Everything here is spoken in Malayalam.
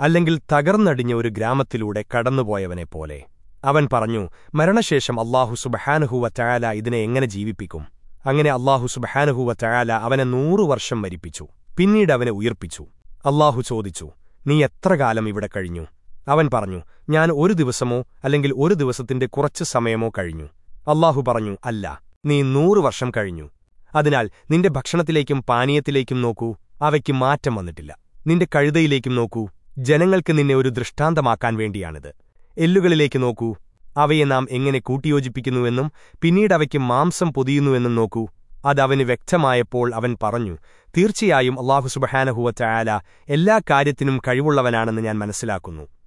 അല്ലെങ്കിൽ തകർന്നടിഞ്ഞ ഒരു ഗ്രാമത്തിലൂടെ കടന്നുപോയവനെപ്പോലെ അവൻ പറഞ്ഞു മരണശേഷം അള്ളാഹു സുബഹാനുഹുവ ചായാല ഇതിനെ എങ്ങനെ ജീവിപ്പിക്കും? അങ്ങനെ അള്ളാഹു സുബഹാനുഹുവ ചായാല അവനെ നൂറു വർഷം മരിപ്പിച്ചു. പിന്നീട് അവനെ ഉയർപ്പിച്ചു. അള്ളാഹു ചോദിച്ചു നീ എത്ര കാലം ഇവിടെ കഴിഞ്ഞു? അവൻ പറഞ്ഞു ഞാൻ ഒരു ദിവസമോ അല്ലെങ്കിൽ ഒരു ദിവസത്തിന്റെ കുറച്ച് സമയമോ കഴിഞ്ഞു. അള്ളാഹു പറഞ്ഞു അല്ല നീ നൂറു വർഷം കഴിഞ്ഞു. അതിനാൽ നിന്റെ ഭക്ഷണത്തിലേക്കും പാനീയത്തിലേക്കും നോക്കൂ അവയ്ക്ക് മാറ്റം വന്നിട്ടില്ല. നിന്റെ കഴുതയിലേക്കും നോക്കൂ ജനങ്ങൾക്ക് നിന്നെ ഒരു ദൃഷ്ടാന്തമാക്കാൻ വേണ്ടിയാണിത്. എല്ലുകളിലേക്ക് നോക്കൂ. അവയെ നാം എങ്ങനെ കൂട്ടിയോജിപ്പിക്കുന്നുവെന്നും പിന്നീട് അവയ്ക്ക് മാംസം പൊതിയുന്നുവെന്നും നോക്കൂ. അതവന് വ്യക്തമായപ്പോൾ അവൻ പറഞ്ഞു തീർച്ചയായും അള്ളാഹു സുബഹാനഹുവ ചായാല എല്ലാ കാര്യത്തിനും കഴിവുള്ളവനാണെന്ന് ഞാൻ മനസ്സിലാക്കുന്നു.